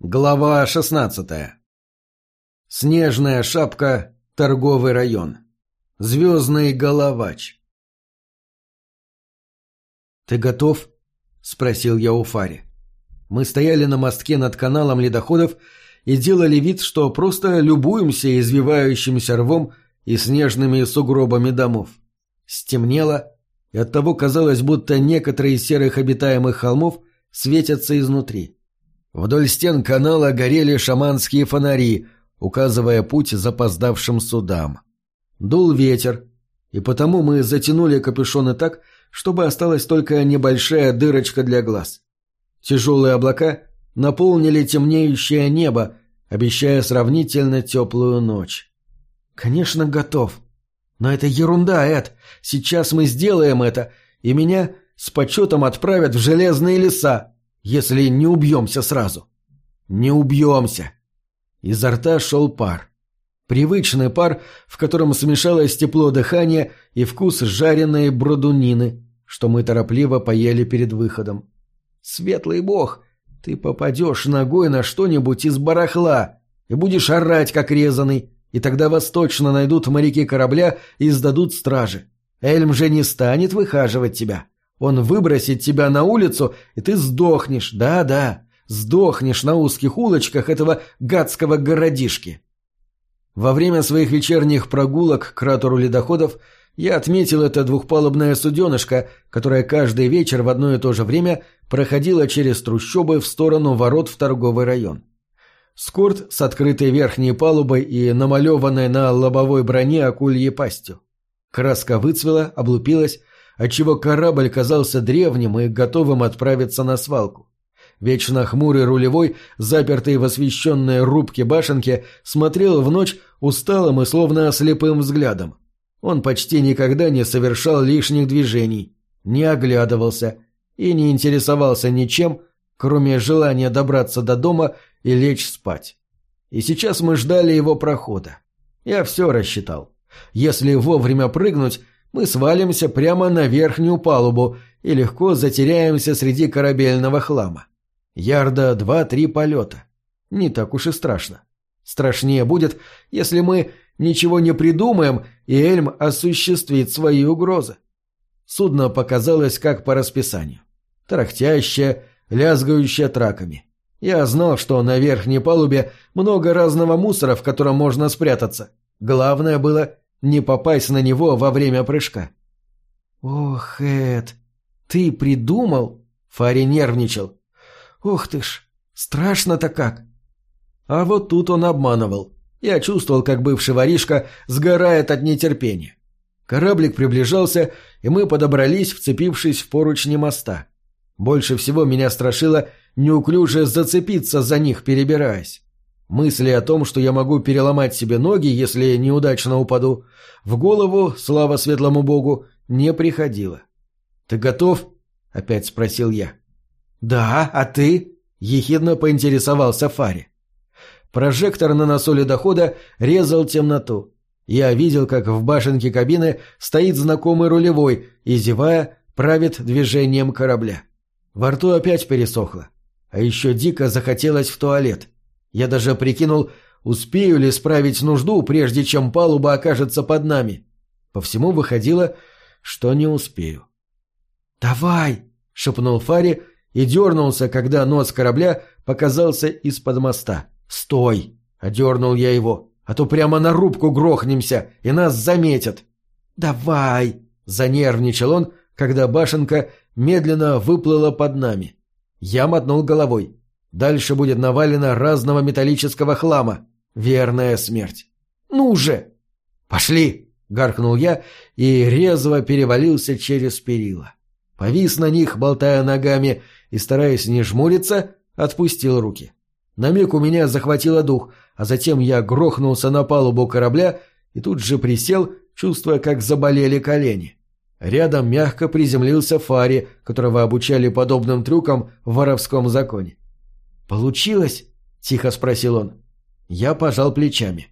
Глава 16. Снежная шапка, торговый район. Звездный головач. «Ты готов?» — спросил я у Фари. Мы стояли на мостке над каналом ледоходов и делали вид, что просто любуемся извивающимся рвом и снежными сугробами домов. Стемнело, и оттого казалось, будто некоторые из серых обитаемых холмов светятся изнутри. Вдоль стен канала горели шаманские фонари, указывая путь запоздавшим судам. Дул ветер, и потому мы затянули капюшоны так, чтобы осталась только небольшая дырочка для глаз. Тяжелые облака наполнили темнеющее небо, обещая сравнительно теплую ночь. «Конечно, готов. Но это ерунда, Эд. Сейчас мы сделаем это, и меня с почетом отправят в железные леса, если не убьемся сразу. Не убьемся. Изо рта шел пар. Привычный пар, в котором смешалось тепло дыхания и вкус жареной бродунины, что мы торопливо поели перед выходом. Светлый бог, ты попадешь ногой на что-нибудь из барахла и будешь орать, как резанный, и тогда вас точно найдут моряки корабля и сдадут стражи. Эльм же не станет выхаживать тебя. Он выбросит тебя на улицу, и ты сдохнешь, да-да, сдохнешь на узких улочках этого гадского городишки. Во время своих вечерних прогулок к кратеру ледоходов я отметил это двухпалубное суденышко, которое каждый вечер в одно и то же время проходило через трущобы в сторону ворот в торговый район. Скорт с открытой верхней палубой и намалеванной на лобовой броне акульей пастью. Краска выцвела, облупилась, отчего корабль казался древним и готовым отправиться на свалку. Вечно хмурый рулевой, запертый в освещенной рубке башенки, смотрел в ночь усталым и словно слепым взглядом. Он почти никогда не совершал лишних движений, не оглядывался и не интересовался ничем, кроме желания добраться до дома и лечь спать. И сейчас мы ждали его прохода. Я все рассчитал. Если вовремя прыгнуть, мы свалимся прямо на верхнюю палубу и легко затеряемся среди корабельного хлама. Ярда два-три полета. Не так уж и страшно. Страшнее будет, если мы ничего не придумаем, и Эльм осуществит свои угрозы. Судно показалось как по расписанию. Тарахтящее, лязгающее траками. Я знал, что на верхней палубе много разного мусора, в котором можно спрятаться. Главное было не попасть на него во время прыжка. «Ох, Эд, ты придумал?» Фари нервничал. «Ох ты ж, страшно-то как!» А вот тут он обманывал. Я чувствовал, как бывший воришка сгорает от нетерпения. Кораблик приближался, и мы подобрались, вцепившись в поручни моста. Больше всего меня страшило неуклюже зацепиться за них, перебираясь. Мысли о том, что я могу переломать себе ноги, если неудачно упаду, в голову, слава светлому богу, не приходило. «Ты готов?» — опять спросил я. «Да, а ты?» — ехидно поинтересовался Фари. Прожектор на носу ледохода резал темноту. Я видел, как в башенке кабины стоит знакомый рулевой и, зевая, правит движением корабля. Во рту опять пересохло. А еще дико захотелось в туалет. Я даже прикинул, успею ли справить нужду, прежде чем палуба окажется под нами. По всему выходило, что не успею. «Давай!» — шепнул Фари и дернулся, когда нос корабля показался из-под моста. «Стой!» — одернул я его, а то прямо на рубку грохнемся, и нас заметят. «Давай!» — занервничал он, когда башенка медленно выплыла под нами. Я мотнул головой. Дальше будет навалено разного металлического хлама. Верная смерть. «Ну же!» «Пошли!» — гаркнул я и резво перевалился через перила. Повис на них, болтая ногами, и, стараясь не жмуриться, отпустил руки. На миг у меня захватило дух, а затем я грохнулся на палубу корабля и тут же присел, чувствуя, как заболели колени. Рядом мягко приземлился Фари, которого обучали подобным трюкам в воровском законе. «Получилось?» — тихо спросил он. Я пожал плечами.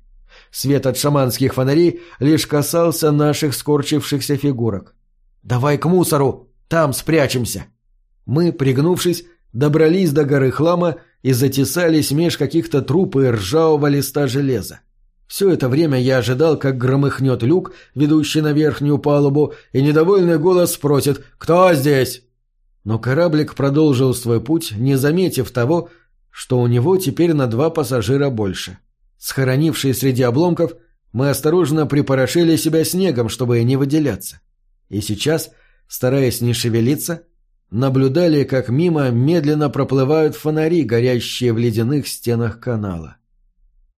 Свет от шаманских фонарей лишь касался наших скорчившихся фигурок. «Давай к мусору! Там спрячемся!» Мы, пригнувшись, добрались до горы хлама и затесались меж каких-то труп и ржавого листа железа. Все это время я ожидал, как громыхнет люк, ведущий на верхнюю палубу, и недовольный голос спросит «Кто здесь?». Но кораблик продолжил свой путь, не заметив того, что у него теперь на два пассажира больше. Схоронившие среди обломков, мы осторожно припорошили себя снегом, чтобы не выделяться. И сейчас, стараясь не шевелиться, наблюдали, как мимо медленно проплывают фонари, горящие в ледяных стенах канала.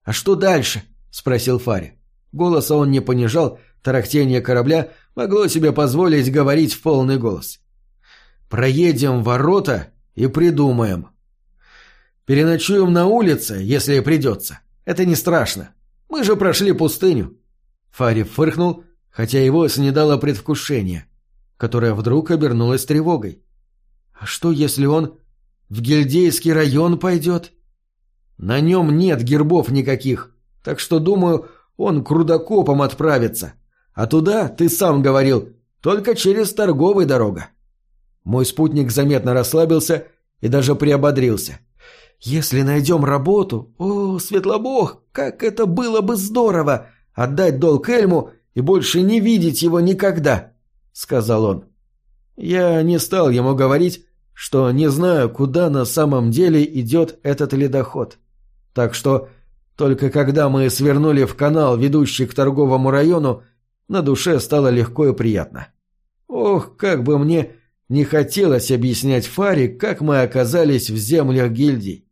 «А что дальше?» — спросил Фари. Голоса он не понижал, тарахтение корабля могло себе позволить говорить в полный голос. «Проедем ворота и придумаем. Переночуем на улице, если придется. Это не страшно. Мы же прошли пустыню». Фари фыркнул, хотя его снедало предвкушение, которое вдруг обернулось тревогой. «А что, если он в Гильдейский район пойдет?» «На нем нет гербов никаких», так что, думаю, он к рудокопам отправится. А туда, ты сам говорил, только через торговый дорога. Мой спутник заметно расслабился и даже приободрился. «Если найдем работу, о, Светлобог, как это было бы здорово! Отдать долг Эльму и больше не видеть его никогда!» — сказал он. Я не стал ему говорить, что не знаю, куда на самом деле идет этот ледоход. Так что только когда мы свернули в канал, ведущий к торговому району, на душе стало легко и приятно. Ох, как бы мне не хотелось объяснять Фаре, как мы оказались в землях гильдий.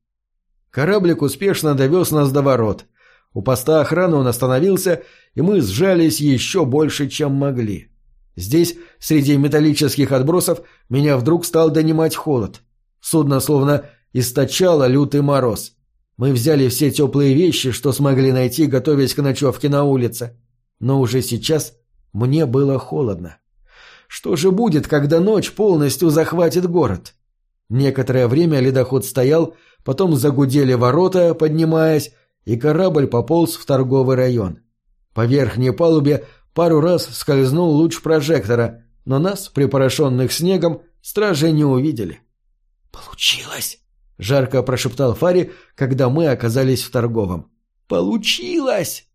Кораблик успешно довез нас до ворот. У поста охраны он остановился, и мы сжались еще больше, чем могли. Здесь, среди металлических отбросов, меня вдруг стал донимать холод. Судно словно источало лютый мороз. Мы взяли все теплые вещи, что смогли найти, готовясь к ночевке на улице. Но уже сейчас мне было холодно. Что же будет, когда ночь полностью захватит город? Некоторое время ледоход стоял, потом загудели ворота, поднимаясь, и корабль пополз в торговый район. По верхней палубе пару раз скользнул луч прожектора, но нас, припорошенных снегом, стражи не увидели. «Получилось!» Жарко прошептал Фари, когда мы оказались в торговом. «Получилось!»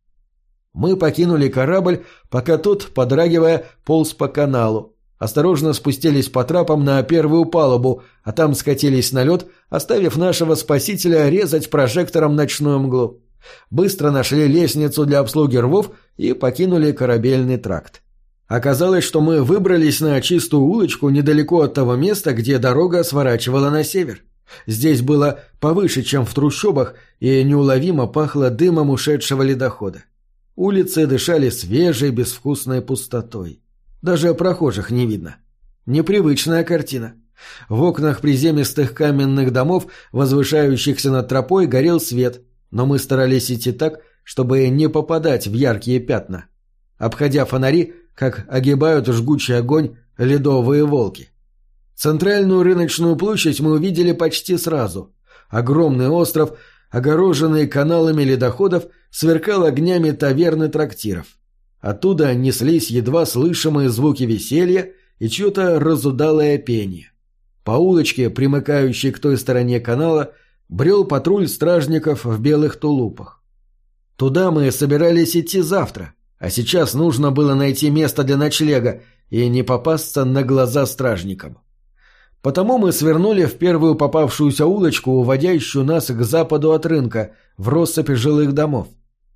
Мы покинули корабль, пока тот, подрагивая, полз по каналу. Осторожно спустились по трапам на первую палубу, а там скатились на лед, оставив нашего спасителя резать прожектором ночную мглу. Быстро нашли лестницу для обслуги рвов и покинули корабельный тракт. Оказалось, что мы выбрались на чистую улочку недалеко от того места, где дорога сворачивала на север. Здесь было повыше, чем в трущобах, и неуловимо пахло дымом ушедшего ледохода. Улицы дышали свежей, безвкусной пустотой. Даже прохожих не видно. Непривычная картина. В окнах приземистых каменных домов, возвышающихся над тропой, горел свет, но мы старались идти так, чтобы не попадать в яркие пятна. Обходя фонари, как огибают жгучий огонь ледовые волки. Центральную рыночную площадь мы увидели почти сразу. Огромный остров, огороженный каналами ледоходов, сверкал огнями таверны трактиров. Оттуда неслись едва слышимые звуки веселья и чье-то разудалое пение. По улочке, примыкающей к той стороне канала, брел патруль стражников в белых тулупах. Туда мы собирались идти завтра, а сейчас нужно было найти место для ночлега и не попасться на глаза стражникам. Потому мы свернули в первую попавшуюся улочку, уводящую нас к западу от рынка, в россыпи жилых домов.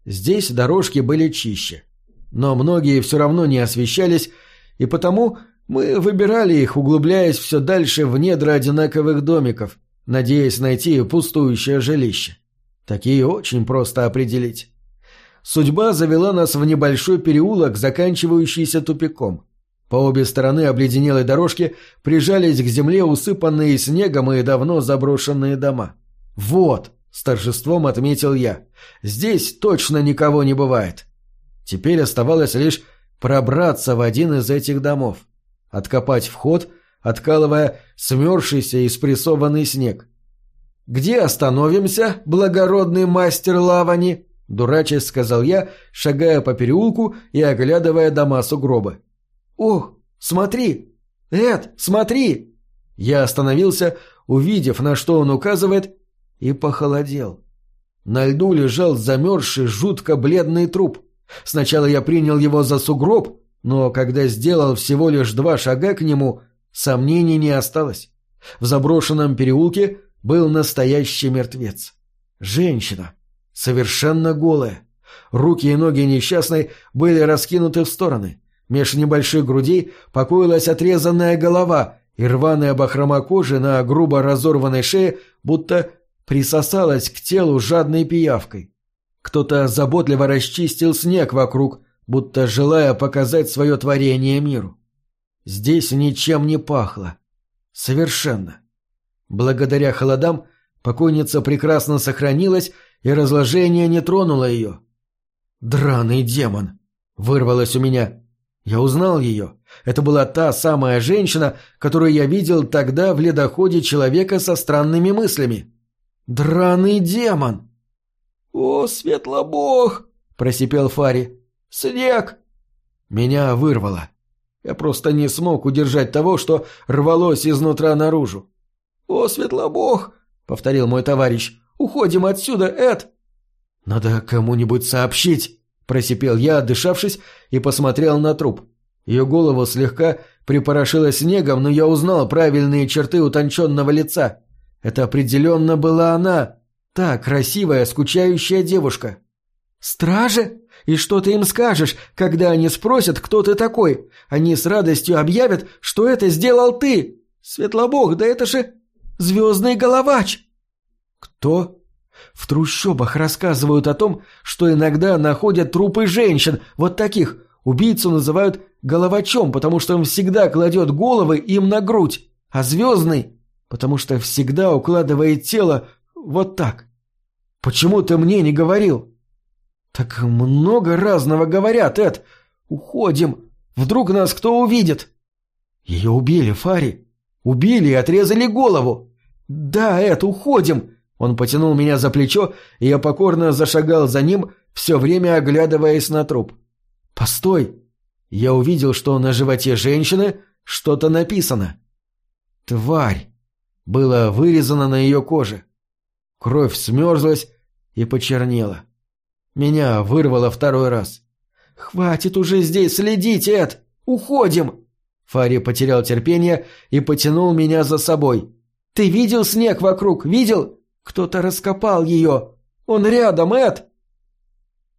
Здесь дорожки были чище. Но многие все равно не освещались, и потому мы выбирали их, углубляясь все дальше в недра одинаковых домиков, надеясь найти пустующее жилище. Такие очень просто определить. Судьба завела нас в небольшой переулок, заканчивающийся тупиком. По обе стороны обледенелой дорожки прижались к земле усыпанные снегом и давно заброшенные дома. «Вот!» — с торжеством отметил я. «Здесь точно никого не бывает!» Теперь оставалось лишь пробраться в один из этих домов, откопать вход, откалывая смерзшийся и спрессованный снег. «Где остановимся, благородный мастер лавани?» — дурачась сказал я, шагая по переулку и оглядывая дома сугробы. «Ох, смотри! Эд, смотри!» Я остановился, увидев, на что он указывает, и похолодел. На льду лежал замерзший, жутко бледный труп. Сначала я принял его за сугроб, но когда сделал всего лишь два шага к нему, сомнений не осталось. В заброшенном переулке был настоящий мертвец. Женщина, совершенно голая. Руки и ноги несчастной были раскинуты в стороны. Меж небольших грудей покоилась отрезанная голова, и рваная бахрома кожи на грубо разорванной шее будто присосалась к телу жадной пиявкой. Кто-то заботливо расчистил снег вокруг, будто желая показать свое творение миру. Здесь ничем не пахло. Совершенно. Благодаря холодам покойница прекрасно сохранилась, и разложение не тронуло ее. «Драный демон!» — вырвалось у меня. Я узнал ее. Это была та самая женщина, которую я видел тогда в ледоходе человека со странными мыслями. «Драный демон!» «О, светлобог!» — просипел Фари. «Снег!» Меня вырвало. Я просто не смог удержать того, что рвалось изнутра наружу. «О, светлобог!» — повторил мой товарищ. «Уходим отсюда, Эд!» «Надо кому-нибудь сообщить!» — просипел я, отдышавшись, и посмотрел на труп. Ее голову слегка припорошило снегом, но я узнал правильные черты утонченного лица. Это определенно была она, та красивая, скучающая девушка. «Стражи? И что ты им скажешь, когда они спросят, кто ты такой? Они с радостью объявят, что это сделал ты! Светлобог, да это же звездный головач!» «Кто?» В трущобах рассказывают о том, что иногда находят трупы женщин, вот таких. Убийцу называют головачом, потому что он всегда кладет головы им на грудь, а звездный потому что всегда укладывает тело вот так. Почему ты мне не говорил? Так много разного говорят, Эд. Уходим. Вдруг нас кто увидит? Ее убили, Фари. Убили и отрезали голову. Да, Эд, уходим. Он потянул меня за плечо, и я покорно зашагал за ним, все время оглядываясь на труп. Постой. Я увидел, что на животе женщины что-то написано. Тварь было вырезано на ее коже. Кровь смерзлась и почернела. Меня вырвало второй раз. «Хватит уже здесь следить, Эд! Уходим!» Фари потерял терпение и потянул меня за собой. «Ты видел снег вокруг? Видел? Кто-то раскопал ее! Он рядом, Эд!»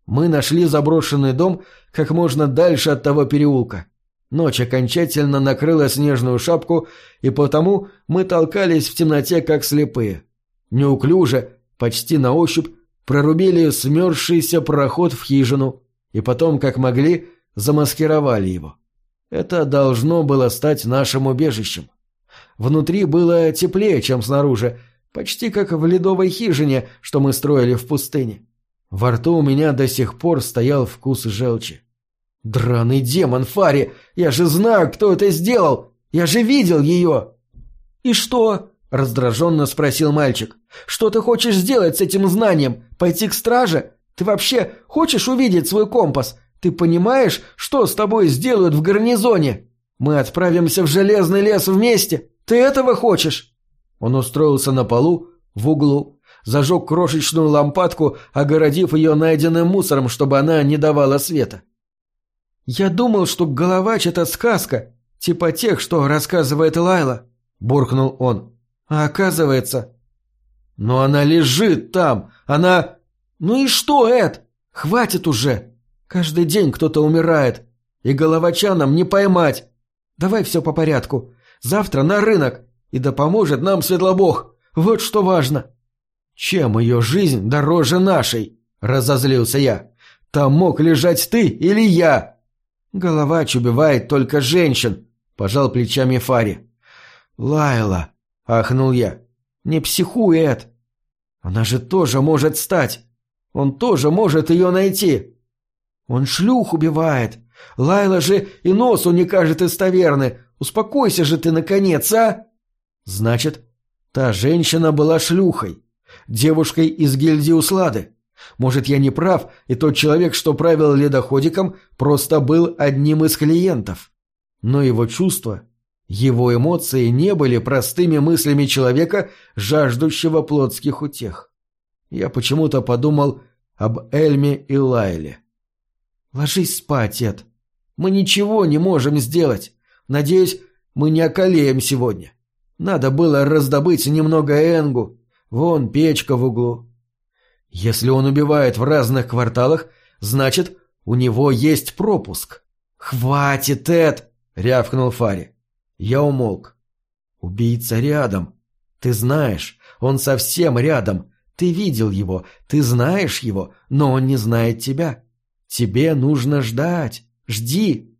Мы нашли заброшенный дом как можно дальше от того переулка. Ночь окончательно накрыла снежную шапку, и потому мы толкались в темноте, как слепые. Неуклюже, почти на ощупь, прорубили смерзшийся проход в хижину, и потом, как могли, замаскировали его. Это должно было стать нашим убежищем. Внутри было теплее, чем снаружи, почти как в ледовой хижине, что мы строили в пустыне. Во рту у меня до сих пор стоял вкус желчи. «Драный демон, Фари! Я же знаю, кто это сделал! Я же видел ее!» «И что?» — раздраженно спросил мальчик. «Что ты хочешь сделать с этим знанием? Пойти к страже? Ты вообще хочешь увидеть свой компас? Ты понимаешь, что с тобой сделают в гарнизоне? Мы отправимся в Железный лес вместе. Ты этого хочешь?» Он устроился на полу, в углу, зажег крошечную лампадку, огородив ее найденным мусором, чтобы она не давала света. «Я думал, что Головач — это сказка, типа тех, что рассказывает Лайла», — буркнул он. «А оказывается...» «Но она лежит там! Она...» «Ну и что, Эд? Хватит уже! Каждый день кто-то умирает, и Головача нам не поймать. Давай все по порядку. Завтра на рынок, и да поможет нам Светлобог. Вот что важно». «Чем ее жизнь дороже нашей?» — разозлился я. «Там мог лежать ты или я?» «Головач убивает только женщин», — пожал плечами Фари. «Лайла», — ахнул я, — «не психуй, Эд. Она же тоже может стать. Он тоже может ее найти. Он шлюх убивает. Лайла же и носу не кажет из. Успокойся же ты, наконец, а?» «Значит, та женщина была шлюхой, девушкой из гильдии Услады. Может, я не прав, и тот человек, что правил ледоходиком, просто был одним из клиентов. Но его чувства, Его эмоции не были простыми мыслями человека, жаждущего плотских утех. Я почему-то подумал об Эльме и Лайле. «Ложись спать, Эд. Мы ничего не можем сделать. Надеюсь, мы не околеем сегодня. Надо было раздобыть немного Энгу. Вон печка в углу. Если он убивает в разных кварталах, значит, у него есть пропуск. «Хватит, Эд!» — рявкнул Фари. Я умолк. «Убийца рядом. Ты знаешь, он совсем рядом. Ты видел его, ты знаешь его, но он не знает тебя. Тебе нужно ждать. Жди!»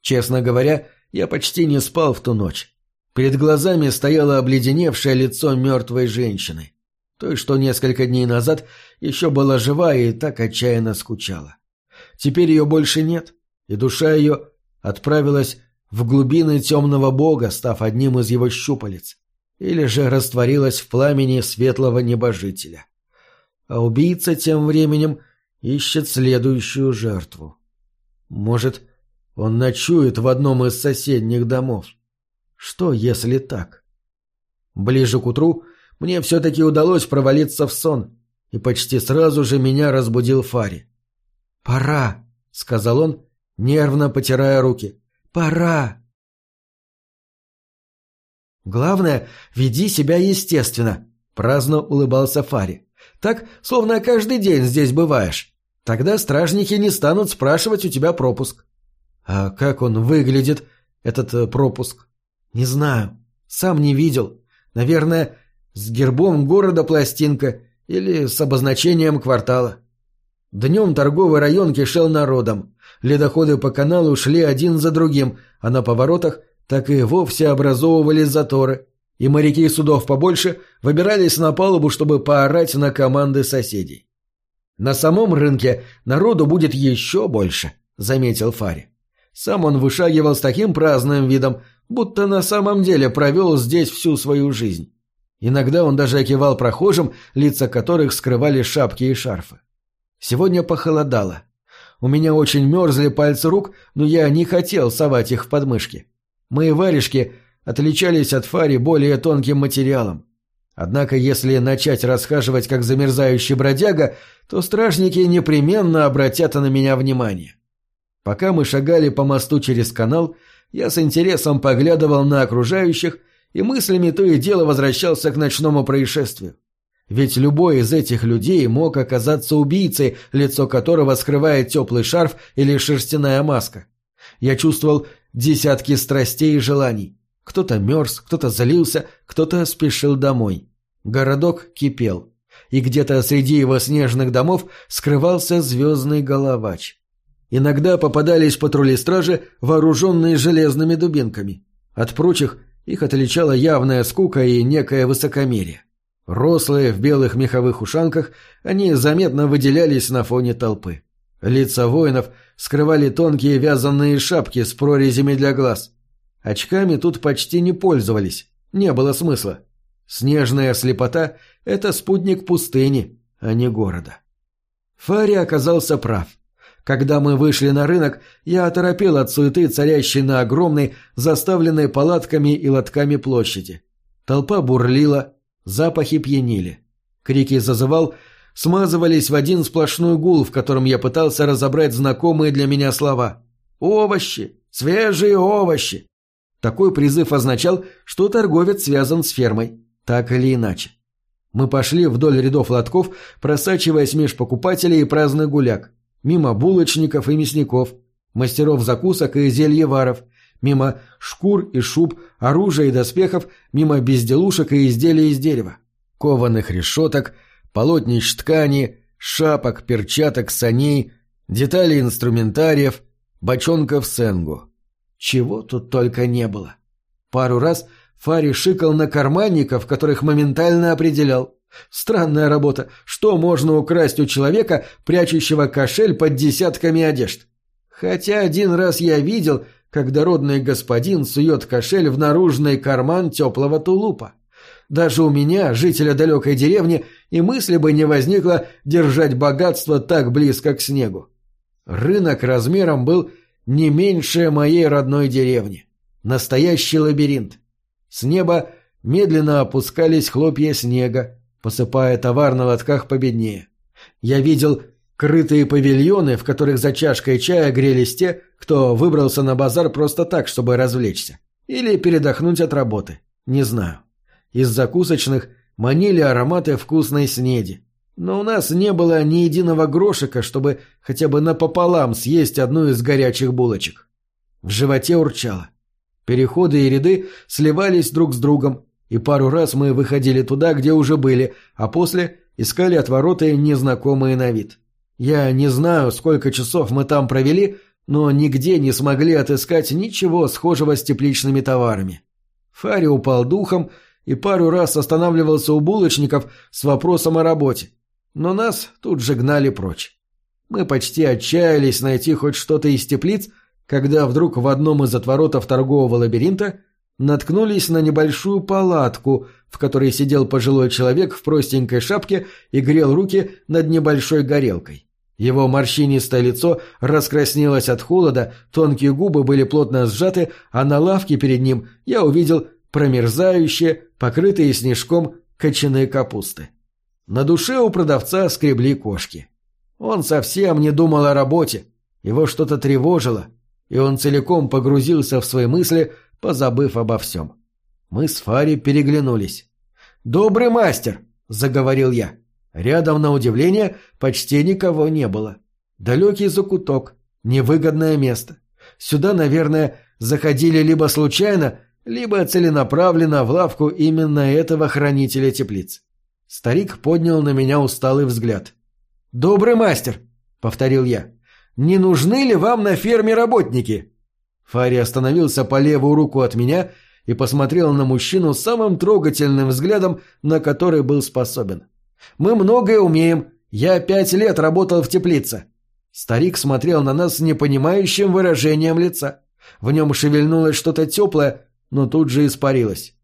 Честно говоря, я почти не спал в ту ночь. Перед глазами стояло обледеневшее лицо мертвой женщины. Той, что несколько дней назад еще была жива и так отчаянно скучала. Теперь ее больше нет, и душа ее отправилась в глубины темного бога, став одним из его щупалец, или же растворилась в пламени светлого небожителя. А убийца тем временем ищет следующую жертву. Может, он ночует в одном из соседних домов. Что, если так? Ближе к утру мне все-таки удалось провалиться в сон, и почти сразу же меня разбудил Фари. «Пора», — сказал он, нервно потирая руки. «Пора». «Главное, веди себя естественно», — праздно улыбался Фари. «Так, словно каждый день здесь бываешь. Тогда стражники не станут спрашивать у тебя пропуск». «А как он выглядит, этот э, пропуск?» «Не знаю. Сам не видел. Наверное, с гербом города пластинка или с обозначением квартала». Днем торговый район кишел народом. Ледоходы по каналу шли один за другим, а на поворотах так и вовсе образовывались заторы. И моряки судов побольше выбирались на палубу, чтобы поорать на команды соседей. «На самом рынке народу будет еще больше», — заметил Фари. Сам он вышагивал с таким праздным видом, будто на самом деле провел здесь всю свою жизнь. Иногда он даже окивал прохожим, лица которых скрывали шапки и шарфы. Сегодня похолодало. У меня очень мерзли пальцы рук, но я не хотел совать их в подмышки. Мои варежки отличались от фари более тонким материалом. Однако, если начать расхаживать как замерзающий бродяга, то стражники непременно обратят на меня внимание. Пока мы шагали по мосту через канал, я с интересом поглядывал на окружающих и мыслями то и дело возвращался к ночному происшествию. Ведь любой из этих людей мог оказаться убийцей, лицо которого скрывает теплый шарф или шерстяная маска. Я чувствовал десятки страстей и желаний. Кто-то мерз, кто-то залился, кто-то спешил домой. Городок кипел. И где-то среди его снежных домов скрывался звездный головач. Иногда попадались патрули стражи, вооруженные железными дубинками. От прочих их отличала явная скука и некое высокомерие. Рослые, в белых меховых ушанках, они заметно выделялись на фоне толпы. Лица воинов скрывали тонкие вязаные шапки с прорезями для глаз. Очками тут почти не пользовались, не было смысла. Снежная слепота — это спутник пустыни, а не города. Фари оказался прав. Когда мы вышли на рынок, я оторопел от суеты, царящей на огромной, заставленной палатками и лотками площади. Толпа бурлила, запахи пьянили. Крики зазывал смазывались в один сплошной гул, в котором я пытался разобрать знакомые для меня слова. «Овощи! Свежие овощи!» Такой призыв означал, что торговец связан с фермой, так или иначе. Мы пошли вдоль рядов лотков, просачиваясь меж покупателей и праздных гуляк мимо булочников и мясников, мастеров закусок и зельеваров, мимо шкур и шуб, оружия и доспехов, мимо безделушек и изделий из дерева, кованых решеток, полотнищ ткани, шапок, перчаток, саней, деталей инструментариев, бочонков сенгу. Чего тут только не было. Пару раз Фари шикал на карманников, которых моментально определял. Странная работа. Что можно украсть у человека, прячущего кошель под десятками одежд? Хотя один раз я видел, как дородный господин сует кошель в наружный карман теплого тулупа. Даже у меня, жителя далекой деревни, и мысли бы не возникло держать богатство так близко к снегу. Рынок размером был не меньше моей родной деревни. Настоящий лабиринт. С неба медленно опускались хлопья снега, посыпая товар на лотках победнее. Я видел крытые павильоны, в которых за чашкой чая грелись те, кто выбрался на базар просто так, чтобы развлечься. Или передохнуть от работы. Не знаю. Из закусочных манили ароматы вкусной снеди. Но у нас не было ни единого грошика, чтобы хотя бы напополам съесть одну из горячих булочек. В животе урчало. Переходы и ряды сливались друг с другом, и пару раз мы выходили туда, где уже были, а после искали отвороты незнакомые на вид. Я не знаю, сколько часов мы там провели, но нигде не смогли отыскать ничего схожего с тепличными товарами. Фари упал духом и пару раз останавливался у булочников с вопросом о работе, но нас тут же гнали прочь. Мы почти отчаялись найти хоть что-то из теплиц, когда вдруг в одном из отворотов торгового лабиринта наткнулись на небольшую палатку, в которой сидел пожилой человек в простенькой шапке и грел руки над небольшой горелкой. Его морщинистое лицо раскраснелось от холода, тонкие губы были плотно сжаты, а на лавке перед ним я увидел промерзающие, покрытые снежком кочаные капусты. На душе у продавца скребли кошки. Он совсем не думал о работе, его что-то тревожило, и он целиком погрузился в свои мысли, позабыв обо всем. Мы с Фари переглянулись. «Добрый мастер!» — заговорил я. Рядом, на удивление, почти никого не было. Далекий закуток, невыгодное место. Сюда, наверное, заходили либо случайно, либо целенаправленно в лавку именно этого хранителя теплиц. Старик поднял на меня усталый взгляд. «Добрый мастер!» — повторил я. Не нужны ли вам на ферме работники?» Фари остановился по левую руку от меня и посмотрел на мужчину самым трогательным взглядом, на который был способен. «Мы многое умеем. Я пять лет работал в теплице». Старик смотрел на нас с непонимающим выражением лица. В нем шевельнулось что-то теплое, но тут же испарилось.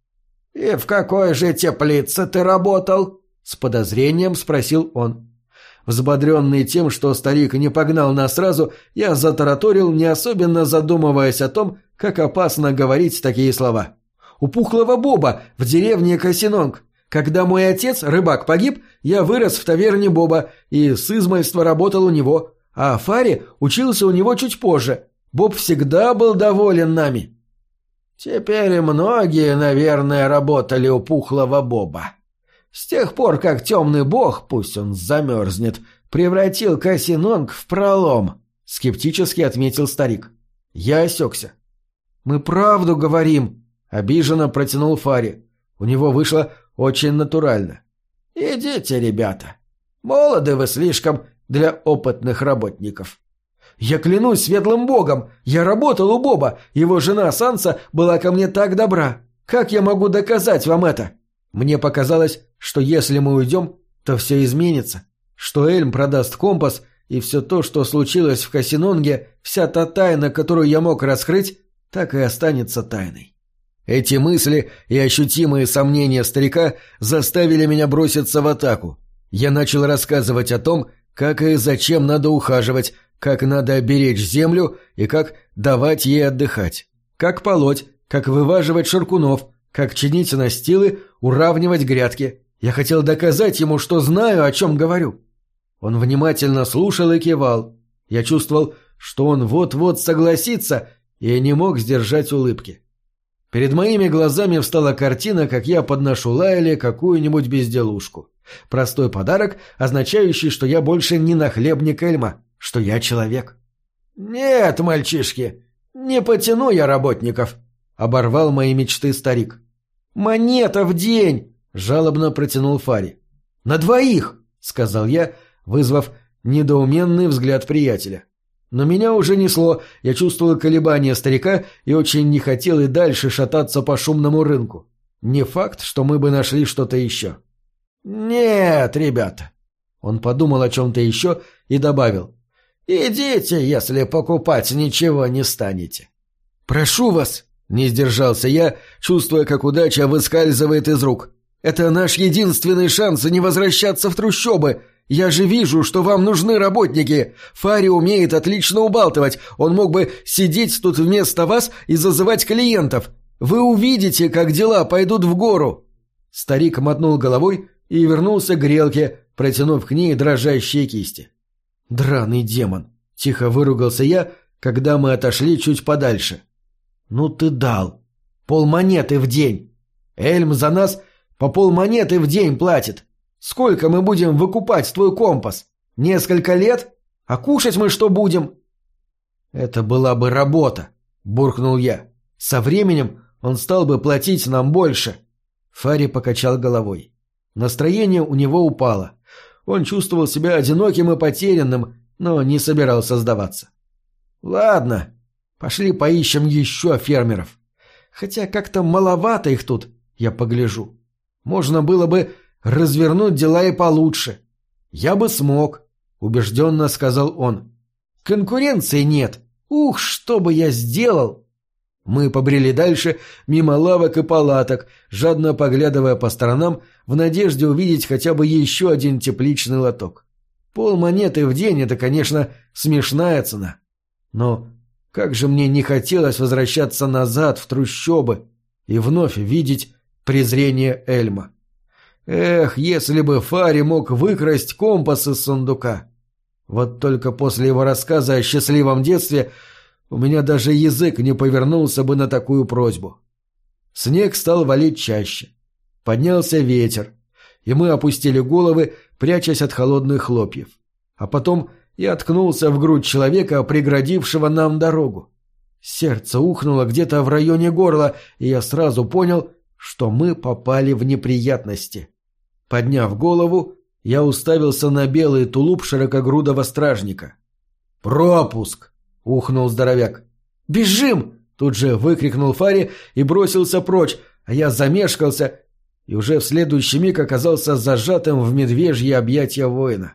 «И в какой же теплице ты работал?» — с подозрением спросил он. Взбодренный тем, что старик не погнал нас сразу, я затараторил, не особенно задумываясь о том, как опасно говорить такие слова. «У пухлого Боба в деревне Косинонг. Когда мой отец, рыбак, погиб, я вырос в таверне Боба и с измальства работал у него, а Фари учился у него чуть позже. Боб всегда был доволен нами». «Теперь многие, наверное, работали у пухлого Боба», с тех пор, как темный бог, пусть он замерзнет, превратил Кассинонг в пролом, — скептически отметил старик. Я осекся. «Мы правду говорим», — обиженно протянул Фари. У него вышло очень натурально. «Идите, ребята. Молоды вы слишком для опытных работников». «Я клянусь светлым богом! Я работал у Боба! Его жена Санса была ко мне так добра! Как я могу доказать вам это?» Мне показалось, что если мы уйдем, то все изменится, что Эльм продаст компас, и все то, что случилось в Касинонге, вся та тайна, которую я мог раскрыть, так и останется тайной. Эти мысли и ощутимые сомнения старика заставили меня броситься в атаку. Я начал рассказывать о том, как и зачем надо ухаживать, как надо оберечь землю и как давать ей отдыхать, как полоть, как вываживать шаркунов, как чинить настилы, уравнивать грядки. Я хотел доказать ему, что знаю, о чем говорю. Он внимательно слушал и кивал. Я чувствовал, что он вот-вот согласится, и не мог сдержать улыбки. Перед моими глазами встала картина, как я подношу Лайле какую-нибудь безделушку. Простой подарок, означающий, что я больше не нахлебник Эльма, что я человек. «Нет, мальчишки, не потяну я работников», — оборвал мои мечты старик. «Монета в день!» — жалобно протянул Фари. «На двоих!» — сказал я, вызвав недоуменный взгляд приятеля. Но меня уже несло, я чувствовал колебания старика и очень не хотел и дальше шататься по шумному рынку. Не факт, что мы бы нашли что-то еще. «Нет, ребята!» Он подумал о чем-то еще и добавил. «Идите, если покупать ничего не станете». «Прошу вас!» Не сдержался я, чувствуя, как удача выскальзывает из рук. «Это наш единственный шанс не возвращаться в трущобы. Я же вижу, что вам нужны работники. Фари умеет отлично убалтывать. Он мог бы сидеть тут вместо вас и зазывать клиентов. Вы увидите, как дела пойдут в гору». Старик мотнул головой и вернулся к грелке, протянув к ней дрожащие кисти. «Драный демон!» — тихо выругался я, когда мы отошли чуть подальше. «Ну ты дал! Полмонеты в день! Эльм за нас по полмонеты в день платит! Сколько мы будем выкупать твой компас? Несколько лет? А кушать мы что будем?» «Это была бы работа», — буркнул я. «Со временем он стал бы платить нам больше». Фари покачал головой. Настроение у него упало. Он чувствовал себя одиноким и потерянным, но не собирался сдаваться. «Ладно, пошли поищем еще фермеров. Хотя как-то маловато их тут, я погляжу. Можно было бы развернуть дела и получше. Я бы смог», — убежденно сказал он. «Конкуренции нет. Ух, что бы я сделал!» Мы побрели дальше, мимо лавок и палаток, жадно поглядывая по сторонам, в надежде увидеть хотя бы еще один тепличный лоток. Пол монеты в день — это, конечно, смешная цена. Но как же мне не хотелось возвращаться назад в трущобы и вновь видеть презрение Эльма. Эх, если бы Фари мог выкрасть компас из сундука. Вот только после его рассказа о счастливом детстве — у меня даже язык не повернулся бы на такую просьбу. Снег стал валить чаще. Поднялся ветер, и мы опустили головы, прячась от холодных хлопьев. А потом я откнулся в грудь человека, преградившего нам дорогу. Сердце ухнуло где-то в районе горла, и я сразу понял, что мы попали в неприятности. Подняв голову, я уставился на белый тулуп широкогрудого стражника. «Пропуск!» ухнул здоровяк. «Бежим!» — тут же выкрикнул Фари и бросился прочь, а я замешкался и уже в следующий миг оказался зажатым в медвежье объятия воина.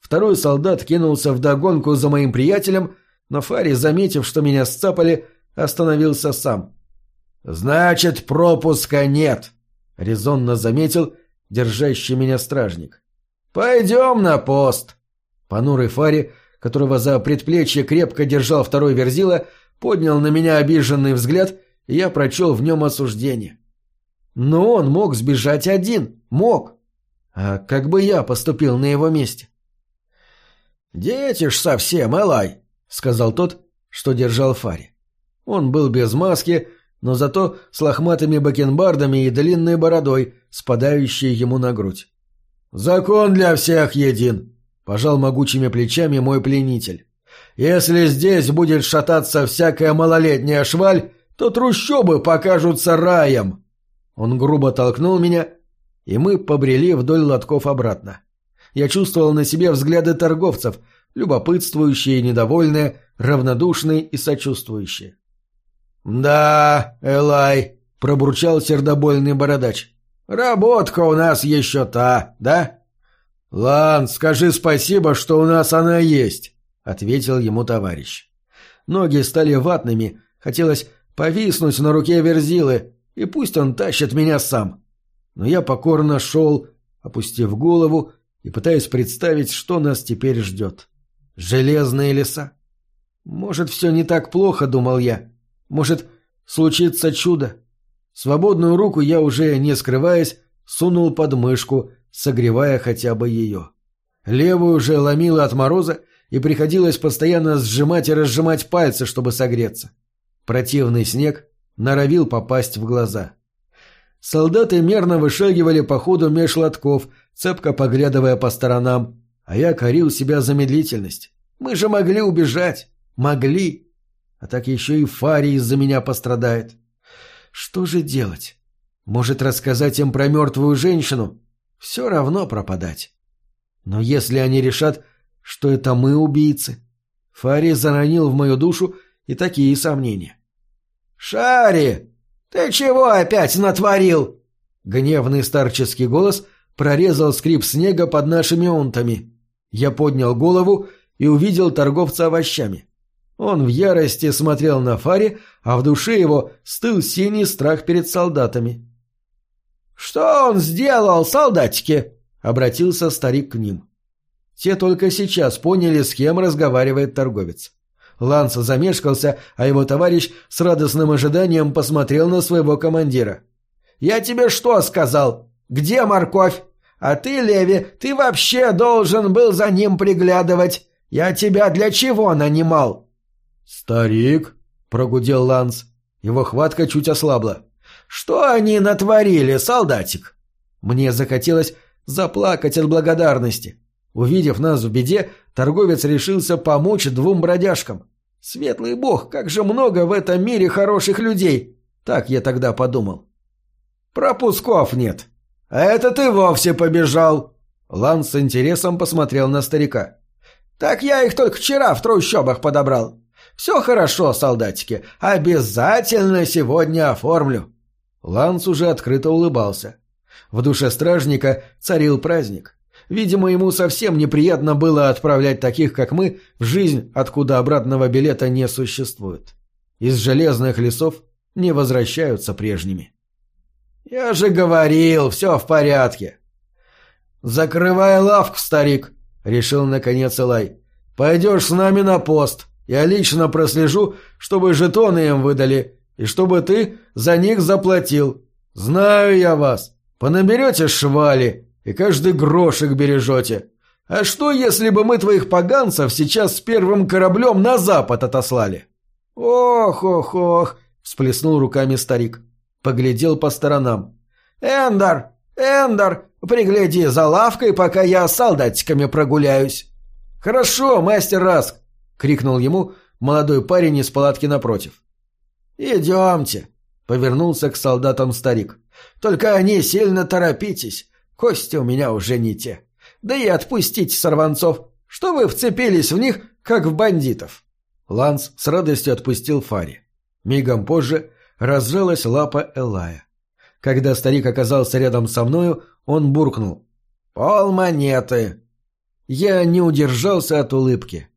Второй солдат кинулся вдогонку за моим приятелем, но Фари, заметив, что меня сцапали, остановился сам. «Значит, пропуска нет», — резонно заметил держащий меня стражник. «Пойдем на пост». Понурый Фари — которого за предплечье крепко держал второй верзила, поднял на меня обиженный взгляд, и я прочел в нем осуждение. Но он мог сбежать один, мог. А как бы я поступил на его месте? «Дети ж совсем, Элай», — сказал тот, что держал Фари. Он был без маски, но зато с лохматыми бакенбардами и длинной бородой, спадающей ему на грудь. «Закон для всех един», Пожал могучими плечами мой пленитель. Если здесь будет шататься всякая малолетняя шваль, то трущобы покажутся раем. Он грубо толкнул меня, и мы побрели вдоль лотков обратно. Я чувствовал на себе взгляды торговцев, любопытствующие, недовольные, равнодушные и сочувствующие. «Да, Элай», — пробурчал сердобольный бородач, — «работка у нас еще та, да?» «Лан, скажи спасибо, что у нас она есть», — ответил ему товарищ. Ноги стали ватными, хотелось повиснуть на руке Верзилы, и пусть он тащит меня сам. Но я покорно шел, опустив голову и пытаясь представить, что нас теперь ждет. Железные леса. Может, все не так плохо, думал я. Может, случится чудо. Свободную руку я уже, не скрываясь, сунул под мышку, согревая хотя бы ее. Левую же ломило от мороза, и приходилось постоянно сжимать и разжимать пальцы, чтобы согреться. Противный снег норовил попасть в глаза. Солдаты мерно вышагивали по ходу меж лотков, цепко поглядывая по сторонам, а я корил себя за медлительность. Мы же могли убежать. Могли. А так еще и Фари из-за меня пострадает. Что же делать? Может, рассказать им про мертвую женщину? все равно пропадать. Но если они решат, что это мы убийцы, Фари заронил в мою душу и такие сомнения. «Шари, ты чего опять натворил?» Гневный старческий голос прорезал скрип снега под нашими унтами. Я поднял голову и увидел торговца овощами. Он в ярости смотрел на Фари, а в душе его стыл синий страх перед солдатами. «Что он сделал, солдатики?» — обратился старик к ним. Те только сейчас поняли, с кем разговаривает торговец. Ланс замешкался, а его товарищ с радостным ожиданием посмотрел на своего командира. «Я тебе что сказал? Где морковь? А ты, Леви, ты вообще должен был за ним приглядывать. Я тебя для чего нанимал?» «Старик», — прогудел Ланс. Его хватка чуть ослабла. «Что они натворили, солдатик?» Мне захотелось заплакать от благодарности. Увидев нас в беде, торговец решился помочь двум бродяжкам. Светлый бог, как же много в этом мире хороших людей! Так я тогда подумал. Пропусков нет. А это ты вовсе побежал. Ланс с интересом посмотрел на старика. Так я их только вчера в трущобах подобрал. Все хорошо, солдатики. Обязательно сегодня оформлю. Ланс уже открыто улыбался. В душе стражника царил праздник. Видимо, ему совсем неприятно было отправлять таких, как мы, в жизнь, откуда обратного билета не существует. Из железных лесов не возвращаются прежними. «Я же говорил, все в порядке!» «Закрывай лавку, старик!» — решил наконец Элай. «Пойдешь с нами на пост. Я лично прослежу, чтобы жетоны им выдали, и чтобы ты за них заплатил. Знаю я вас. Понаберете швали, и каждый грошек бережете. А что, если бы мы твоих поганцев сейчас с первым кораблем на запад отослали?» «Ох, ох, ох!» — всплеснул руками старик. Поглядел по сторонам. «Эндер! Эндер! Пригляди за лавкой, пока я с солдатиками прогуляюсь!» «Хорошо, мастер Раск!» — крикнул ему молодой парень из палатки напротив. «Идемте!» — повернулся к солдатам старик. «Только не сильно торопитесь. Кости у меня уже не те. Да и отпустите сорванцов, что вы вцепились в них, как в бандитов. Ланс с радостью отпустил Фари. Мигом позже разжалась лапа Элая. Когда старик оказался рядом со мною, он буркнул. «Пол монеты!» Я не удержался от улыбки.